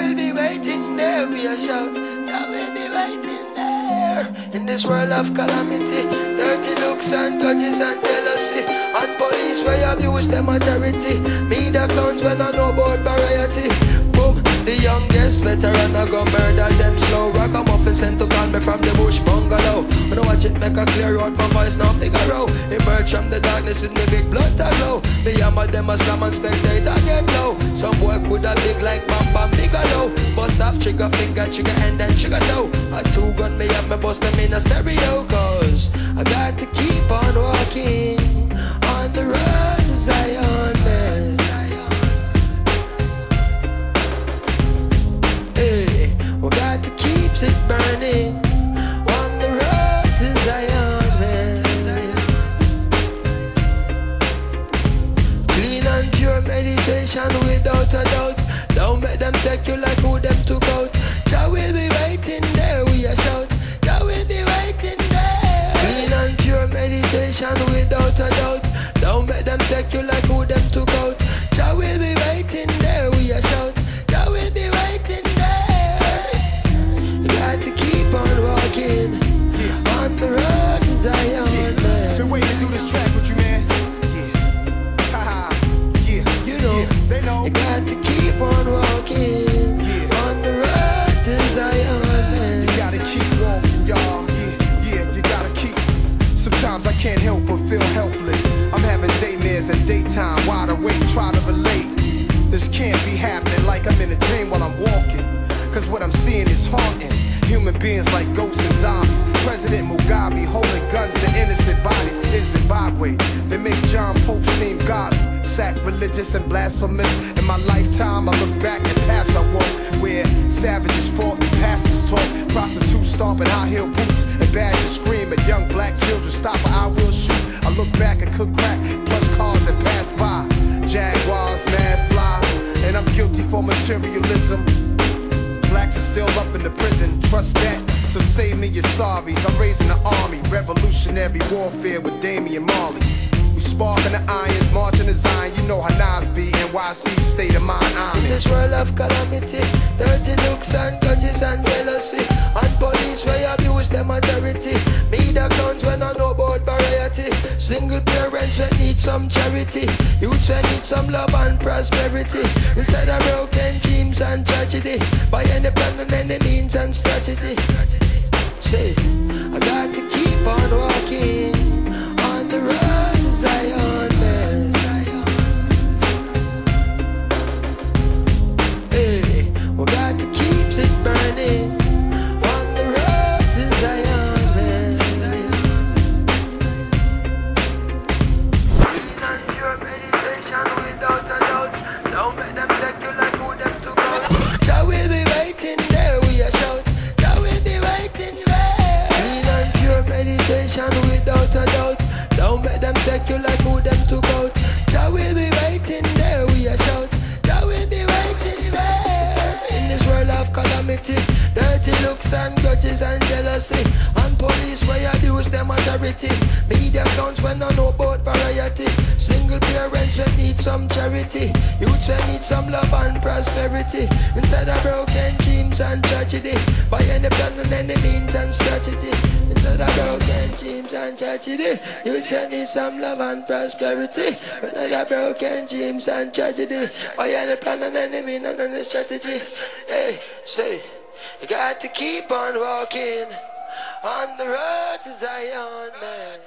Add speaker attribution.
Speaker 1: will be waiting there. We a shout, Jah will be waiting there. In this world of calamity, dirty looks and grudges and jealousy, and police where abuse them authority. Me the clowns when I know about variety. Boom, the youngest veteran I go murder them slow. Rock a muffin sent to call me from the bush bungalow. When I watch it make a clear out, my voice now figure out. Emerge from the darkness with me big blood to glow. Me hammer them a slam and spectator get low. Some boy could have big like Bam Bam Bigelow. Bust off trigger finger, trigger and then trigger toe. A two gun me up, me bust them in a stereo. Cause I got to keep on walking on the road to Zion. Hey, we got to keep it burning you like who them took out. Jah will be waiting there, we a shout. Jah will be waiting there. Clean and pure meditation without a doubt. Don't make them take you like who them took out.
Speaker 2: Can't help but feel helpless. I'm having daymares at daytime, wide awake, try to relate. This can't be happening like I'm in a dream while I'm walking. Cause what I'm seeing is haunting. Human beings like ghosts and zombies. President Mugabe holding guns to innocent bodies in Zimbabwe. They make John Pope seem godly, sacrilegious and blasphemous. In my lifetime, I look back at paths I walk where savages fought and pastors talk. Prostitutes stomping high heel boots and badgers scream at young black children. Stop or I will shoot. I look back and cook crack, plus cars that pass by. Jaguars, mad fly, and I'm guilty for materialism. Blacks are still up in the prison, trust that. So save me your sorries. I'm raising the army, revolutionary warfare with Damian Marley. We sparking the irons, marching the Zion. You know how Nas be, NYC state of mind. I'm
Speaker 1: In
Speaker 2: in.
Speaker 1: this world of calamity, Single parents when need some charity. Youths when need some love and prosperity. Instead of broken dreams and tragedy, by any plan and any means and strategy. Say, I got to keep on walking Take you like who them took out. Jah will be waiting there, we a shout. Jah will be waiting there. In this world of calamity, dirty looks and grudges and jealousy, and police where abuse them authority. Media clowns when I know about variety. Single parents when need some charity. Youths when need some love and prosperity. Instead of broken dreams and tragedy, by any plan and any means and strategy. Dreams and tragedy, youths when need some love and prosperity. Instead of broken dreams and tragedy, by any plan and any means and any strategy. Hey, say, you got to keep on walking on the road to Zion, man.